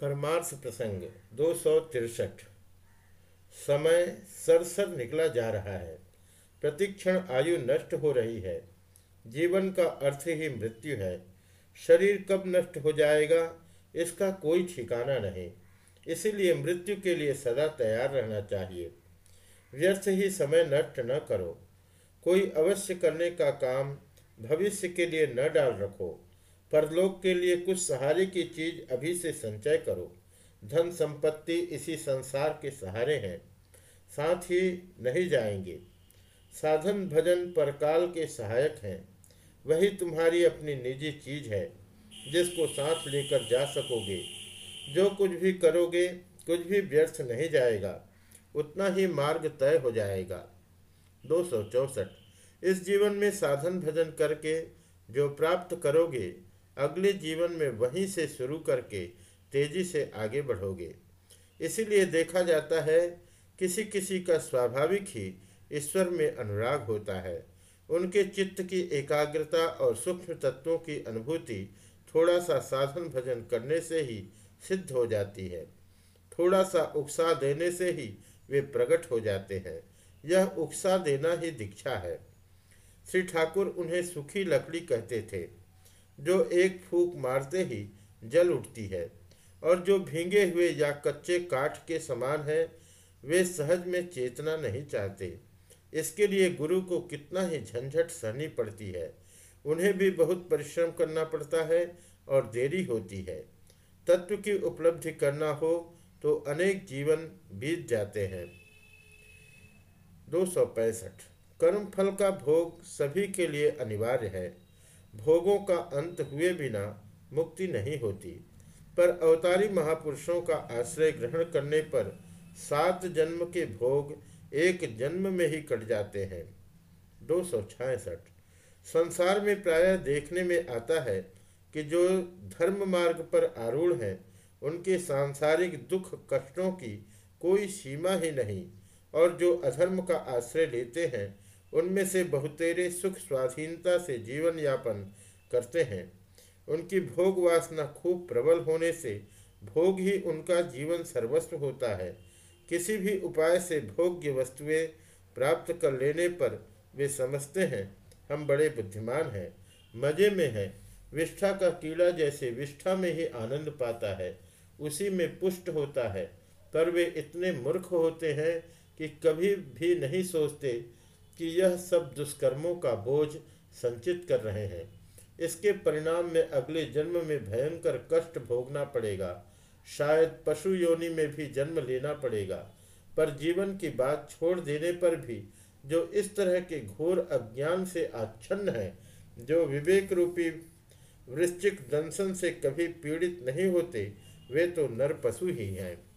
परमार्थ प्रसंग, दो सौ तिरसठ। समय सरसर निकला जा रहा है। प्रतिक्षण आयु नष्ट हो रही है। जीवन का अर्थ ही मृत्यु है। शरीर कब नष्ट हो जाएगा, इसका कोई ठिकाना नहीं। इसीलिए मृत्यु के लिए सदा तैयार रहना चाहिए। व्यर्थ ही समय नष्ट न करो। कोई अवश्य करने का काम भविष्य के लिए न डाल रखो। परलोक के लिए कुछ सहारे की चीज़ अभी से संचय करो। धन संपत्ति इसी संसार के सहारे हैं। साथ ही नहीं जाएँगे। साधन भजन परकाल के सहायक हैं। वही तुम्हारी अपनी निजी चीज़ है, जिसको साथ लेकर जा सकोगे। जो कुछ भी करोगे, कुछ भी व्यर्थ नहीं जाएगा। उतना ही मार्ग तय हो जाएगा। दो इस जीवन में साधन भजन करके जो प्राप्त करोगे अगले जीवन में वहीं से शुरू करके तेज़ी से आगे बढ़ोगे। इसीलिए देखा जाता है किसी किसी का स्वाभाविक ही ईश्वर में अनुराग होता है। उनके चित्त की एकाग्रता और सूक्ष्म तत्वों की अनुभूति थोड़ा सा साधन भजन करने से ही सिद्ध हो जाती है। थोड़ा सा उत्साह देने से ही वे प्रकट हो जाते हैं। यह उत्साह देना ही दीक्षा है। श्री ठाकुर उन्हें सुखी लकड़ी कहते थे। जो एक फूक मारते ही जल उठती है, और जो भींगे हुए या कच्चे काठ के समान है, वे सहज में चेतना नहीं चाहते। इसके लिए गुरु को कितना ही झंझट सहनी पड़ती है, उन्हें भी बहुत परिश्रम करना पड़ता है और देरी होती है। तत्व की उपलब्धि करना हो तो अनेक जीवन बीत जाते हैं। दो सौ पैंसठ। कर्म फल का भोग सभी के लिए अनिवार्य है। भोगों का अंत हुए बिना मुक्ति नहीं होती। पर अवतारी महापुरुषों का आश्रय ग्रहण करने पर सात जन्म के भोग एक जन्म में ही कट जाते हैं। दो सौ छियासठ संसार में प्रायः देखने में आता है कि जो धर्म मार्ग पर आरूढ़ हैं, उनके सांसारिक दुख कष्टों की कोई सीमा ही नहीं, और जो अधर्म का आश्रय लेते हैं उनमें से बहुतेरे सुख स्वाधीनता से जीवन यापन करते हैं। उनकी भोग वासना खूब प्रबल होने से भोग ही उनका जीवन सर्वस्व होता है। किसी भी उपाय से भोग्य वस्तुएँ प्राप्त कर लेने पर वे समझते हैं, हम बड़े बुद्धिमान हैं, मज़े में हैं। विष्ठा का कीड़ा जैसे विष्ठा में ही आनंद पाता है, उसी में पुष्ट होता है। पर वे इतने मूर्ख होते हैं कि कभी भी नहीं सोचते कि यह सब दुष्कर्मों का बोझ संचित कर रहे हैं। इसके परिणाम में अगले जन्म में भयंकर कष्ट भोगना पड़ेगा। शायद पशु योनि में भी जन्म लेना पड़ेगा। पर जीवन की बात छोड़ देने पर भी जो इस तरह के घोर अज्ञान से आच्छन्न है, जो विवेक रूपी वृश्चिक दंशन से कभी पीड़ित नहीं होते, वे तो नर पशु ही हैं।